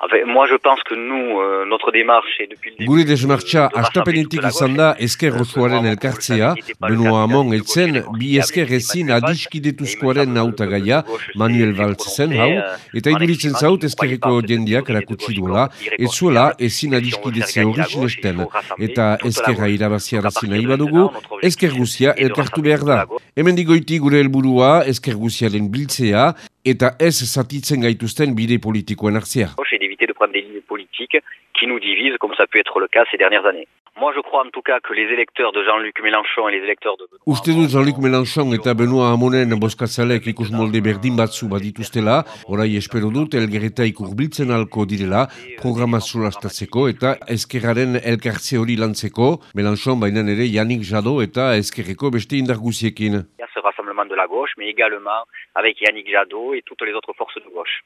Enfin, moi, je pense que nous, euh, notre démarche est depuis le début... Gure desmartxa, astapenetik izan da esker osoaren elkartzea, Benoa Amon eltzen, bi esker ezin adiskidetuzkoaren nautagaia, Manuel Valtz zen hau, eta iduritzen zaut eskerreko jendiak erakutsi duela, ez zuela ezin adiskidetze hori sinesten, eta eskerra irabaziara zina ibadugu, esker guzia elkartu behar da. Hemen digoiti gure helburua esker guziaren biltzea, eta ez zatitzen gaituzten bide politikoen hartzea. et d'éviter de prendre des lignes politiques qui nous divisent, comme ça pu être le cas ces dernières années. Moi, je crois en tout cas que les électeurs de Jean-Luc Mélenchon et les électeurs de Benoît Uste dut Jean-Luc Mélenchon eta Benoa Amonen boskazalek ikus molde berdin batzu badituztela, orai espero dut elgereta ikurbiltzen alko direla, programa zulastatzeko eta eskerraren elkartze hori lantzeko, Mélenchon bainan ere Yannick Jadot eta eskerreko beste indarguziekin. De la gauche, mais également avec Yannick Jadot et toutes les autres forces de gauche.